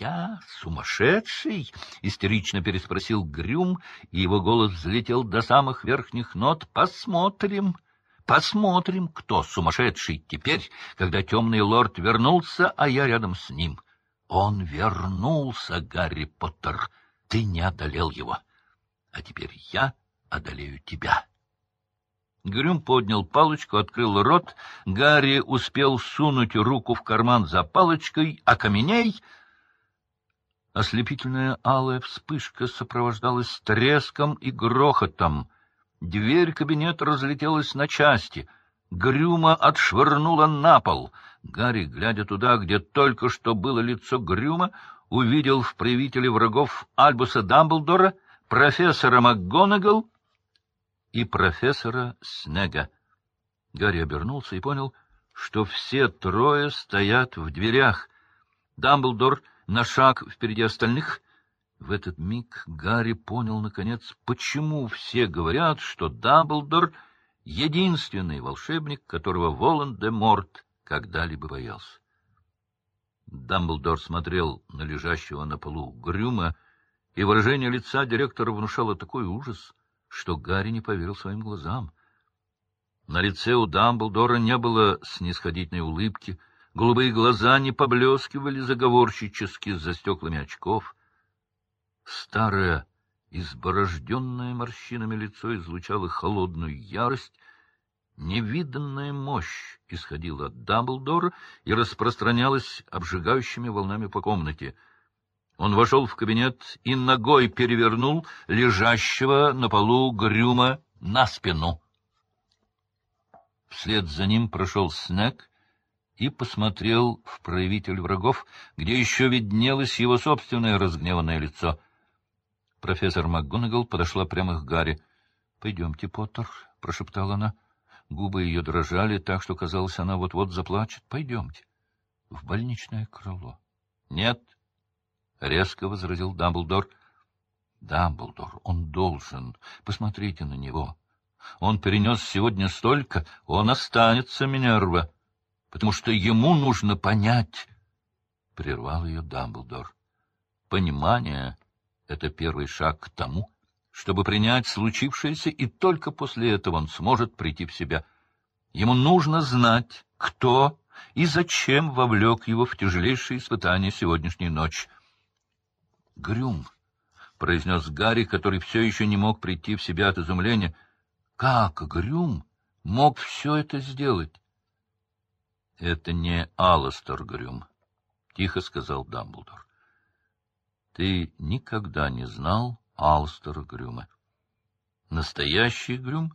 я сумасшедший? — истерично переспросил Грюм, и его голос взлетел до самых верхних нот. — Посмотрим. Посмотрим, кто сумасшедший теперь, когда темный лорд вернулся, а я рядом с ним. Он вернулся, Гарри Поттер. Ты не одолел его. А теперь я одолею тебя. Грюм поднял палочку, открыл рот. Гарри успел сунуть руку в карман за палочкой, а каменей... Ослепительная алая вспышка сопровождалась треском и грохотом. Дверь кабинета разлетелась на части. Грюма отшвырнула на пол. Гарри, глядя туда, где только что было лицо Грюма, увидел в проявителе врагов Альбуса Дамблдора, профессора МакГонагал и профессора Снега. Гарри обернулся и понял, что все трое стоят в дверях. Дамблдор на шаг впереди остальных. В этот миг Гарри понял, наконец, почему все говорят, что Дамблдор — единственный волшебник, которого Волан-де-Морт когда-либо боялся. Дамблдор смотрел на лежащего на полу Грюма, и выражение лица директора внушало такой ужас, что Гарри не поверил своим глазам. На лице у Дамблдора не было снисходительной улыбки, голубые глаза не поблескивали заговорщически за стеклами очков. Старое, изборожденное морщинами лицо излучало холодную ярость, Невиданная мощь исходила от Дамблдора и распространялась обжигающими волнами по комнате — он вошел в кабинет и ногой перевернул лежащего на полу Грюма на спину. Вслед за ним прошел Снег и посмотрел в проявитель врагов, где еще виднелось его собственное разгневанное лицо. Профессор МакГонагал подошла прямо к Гарри. — Пойдемте, Поттер, — прошептала она. Губы ее дрожали так, что, казалось, она вот-вот заплачет. — Пойдемте. В больничное крыло. — Нет, —— резко возразил Дамблдор. — Дамблдор, он должен. Посмотрите на него. Он перенес сегодня столько, он останется, Минерва, потому что ему нужно понять. Прервал ее Дамблдор. Понимание — это первый шаг к тому, чтобы принять случившееся, и только после этого он сможет прийти в себя. Ему нужно знать, кто и зачем вовлек его в тяжелейшие испытания сегодняшней ночи. — Грюм, — произнес Гарри, который все еще не мог прийти в себя от изумления. — Как Грюм мог все это сделать? — Это не Алластер Грюм, — тихо сказал Дамблдор. — Ты никогда не знал Алластера Грюма. Настоящий Грюм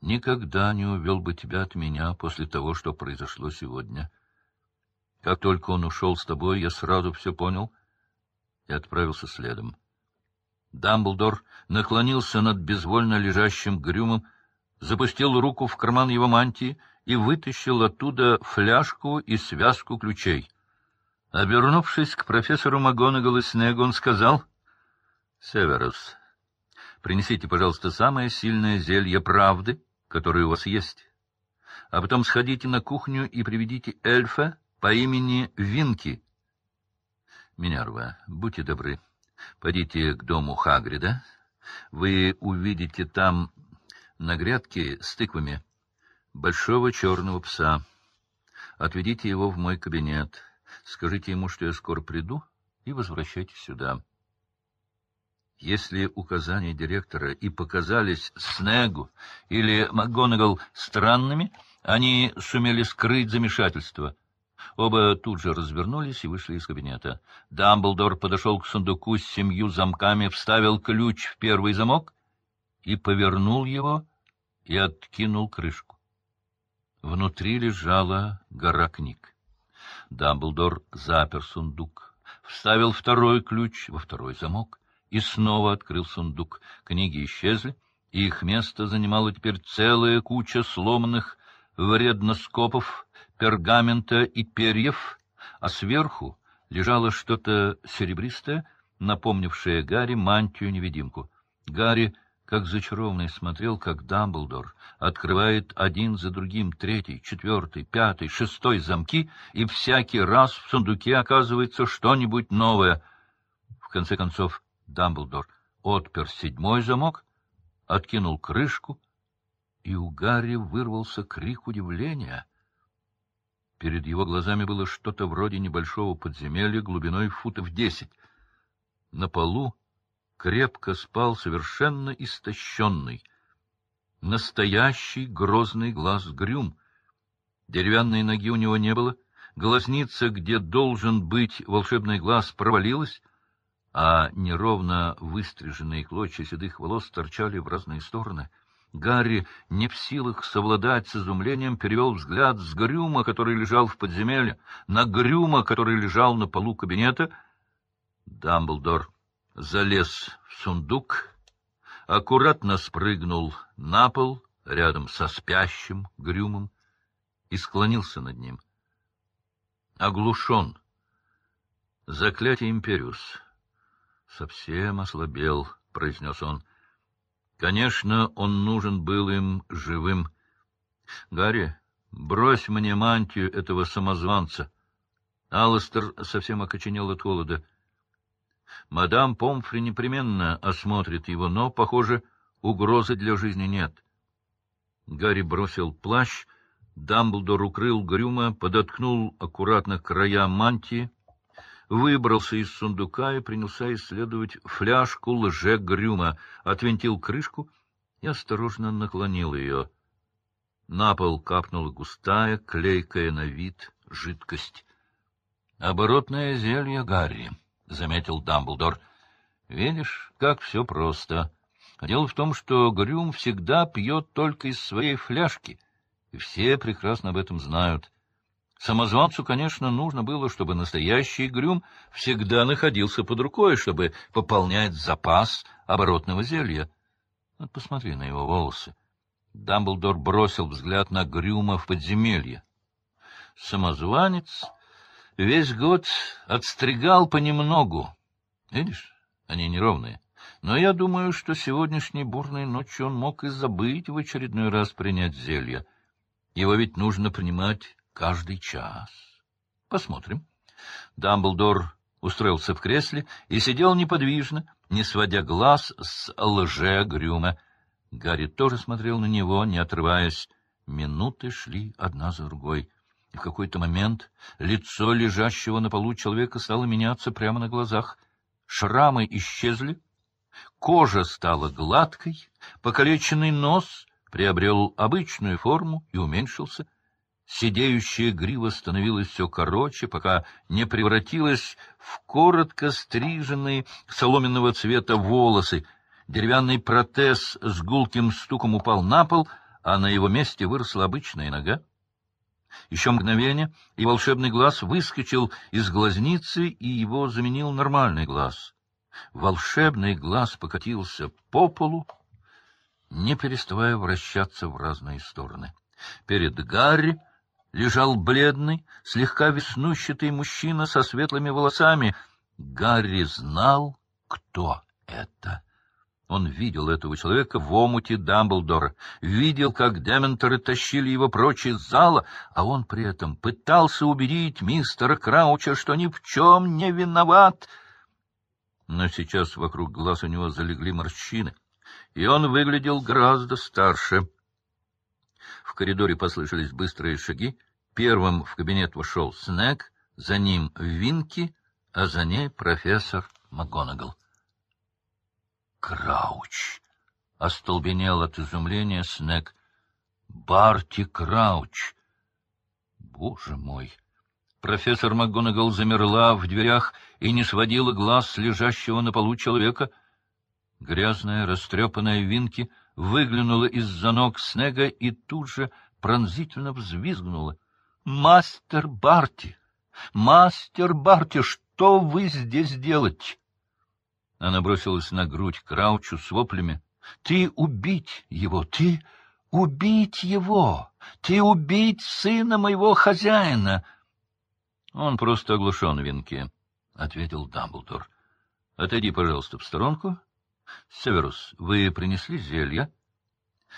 никогда не увел бы тебя от меня после того, что произошло сегодня. Как только он ушел с тобой, я сразу все понял — и отправился следом. Дамблдор наклонился над безвольно лежащим Грюмом, запустил руку в карман его мантии и вытащил оттуда фляжку и связку ключей. Обернувшись к профессору МакГонагал и Снегу, он сказал, — Северус, принесите, пожалуйста, самое сильное зелье правды, которое у вас есть, а потом сходите на кухню и приведите эльфа по имени Винки — Минерва, будьте добры, пойдите к дому Хагрида. Вы увидите там на грядке с тыквами большого черного пса. Отведите его в мой кабинет. Скажите ему, что я скоро приду, и возвращайтесь сюда. Если указания директора и показались Снегу или МакГонагал странными, они сумели скрыть замешательство — Оба тут же развернулись и вышли из кабинета. Дамблдор подошел к сундуку с семью замками, вставил ключ в первый замок и повернул его и откинул крышку. Внутри лежала гора книг. Дамблдор запер сундук, вставил второй ключ во второй замок и снова открыл сундук. Книги исчезли, и их место занимала теперь целая куча сломанных вредноскопов, пергамента и перьев, а сверху лежало что-то серебристое, напомнившее Гарри мантию-невидимку. Гарри как зачарованный смотрел, как Дамблдор открывает один за другим третий, четвертый, пятый, шестой замки, и всякий раз в сундуке оказывается что-нибудь новое. В конце концов Дамблдор отпер седьмой замок, откинул крышку, и у Гарри вырвался крик удивления. Перед его глазами было что-то вроде небольшого подземелья глубиной футов десять. На полу крепко спал совершенно истощенный, настоящий грозный глаз Грюм. Деревянной ноги у него не было, глазница, где должен быть волшебный глаз, провалилась, а неровно выстриженные клочья седых волос торчали в разные стороны. Гарри, не в силах совладать с изумлением, перевел взгляд с Грюма, который лежал в подземелье, на Грюма, который лежал на полу кабинета. Дамблдор залез в сундук, аккуратно спрыгнул на пол рядом со спящим Грюмом и склонился над ним. Оглушен. Заклятие Империус совсем ослабел, — произнес он. Конечно, он нужен был им живым. — Гарри, брось мне мантию этого самозванца. Алластер совсем окоченел от холода. Мадам Помфри непременно осмотрит его, но, похоже, угрозы для жизни нет. Гарри бросил плащ, Дамблдор укрыл Грюма, подоткнул аккуратно края мантии, выбрался из сундука и принялся исследовать фляжку лже-грюма, отвинтил крышку и осторожно наклонил ее. На пол капнула густая, клейкая на вид жидкость. — Оборотное зелье Гарри, — заметил Дамблдор. — Видишь, как все просто. Дело в том, что Грюм всегда пьет только из своей фляжки, и все прекрасно об этом знают. — Самозванцу, конечно, нужно было, чтобы настоящий грюм всегда находился под рукой, чтобы пополнять запас оборотного зелья. Вот посмотри на его волосы. Дамблдор бросил взгляд на Грюма в подземелье. Самозванец весь год отстригал понемногу. Видишь, они неровные. Но я думаю, что сегодняшней бурной ночью он мог и забыть в очередной раз принять зелье. Его ведь нужно принимать каждый час. Посмотрим. Дамблдор устроился в кресле и сидел неподвижно, не сводя глаз с лже-грюма. Гарри тоже смотрел на него, не отрываясь. Минуты шли одна за другой. В какой-то момент лицо лежащего на полу человека стало меняться прямо на глазах. Шрамы исчезли, кожа стала гладкой, покалеченный нос приобрел обычную форму и уменьшился — Сидеющая грива становилась все короче, пока не превратилась в коротко стриженные соломенного цвета волосы. Деревянный протез с гулким стуком упал на пол, а на его месте выросла обычная нога. Еще мгновение, и волшебный глаз выскочил из глазницы, и его заменил нормальный глаз. Волшебный глаз покатился по полу, не переставая вращаться в разные стороны. Перед Гарри лежал бледный, слегка веснущатый мужчина со светлыми волосами. Гарри знал, кто это. Он видел этого человека в омуте Дамблдора, видел, как дементоры тащили его прочь из зала, а он при этом пытался убедить мистера Крауча, что ни в чем не виноват. Но сейчас вокруг глаз у него залегли морщины, и он выглядел гораздо старше. В коридоре послышались быстрые шаги. Первым в кабинет вошел Снег, за ним Винки, а за ней профессор МакГонагал. «Крауч!» — остолбенел от изумления Снег. «Барти Крауч!» «Боже мой!» Профессор МакГонагал замерла в дверях и не сводила глаз лежащего на полу человека. Грязная, растрепанная Винки — выглянула из-за ног Снега и тут же пронзительно взвизгнула. — Мастер Барти! Мастер Барти, что вы здесь делаете? Она бросилась на грудь Краучу с воплями. — Ты убить его! Ты убить его! Ты убить сына моего хозяина! — Он просто оглушен, Винки, — ответил Дамблдор. — Отойди, пожалуйста, в сторонку — Северус, вы принесли зелье?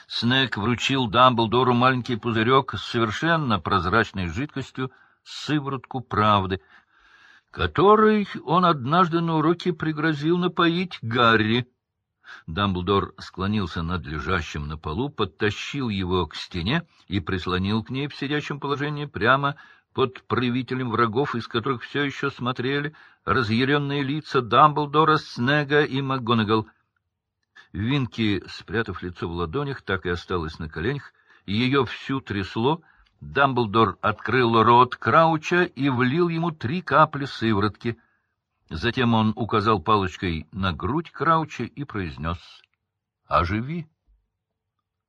Снег вручил Дамблдору маленький пузырек с совершенно прозрачной жидкостью, сыворотку правды, которой он однажды на уроке пригрозил напоить Гарри. Дамблдор склонился над лежащим на полу, подтащил его к стене и прислонил к ней в сидячем положении прямо под правителем врагов, из которых все еще смотрели разъяренные лица Дамблдора, Снега и МакГонагал — Винки, спрятав лицо в ладонях, так и осталась на коленях, ее всю трясло. Дамблдор открыл рот Крауча и влил ему три капли сыворотки. Затем он указал палочкой на грудь Крауча и произнес «Оживи».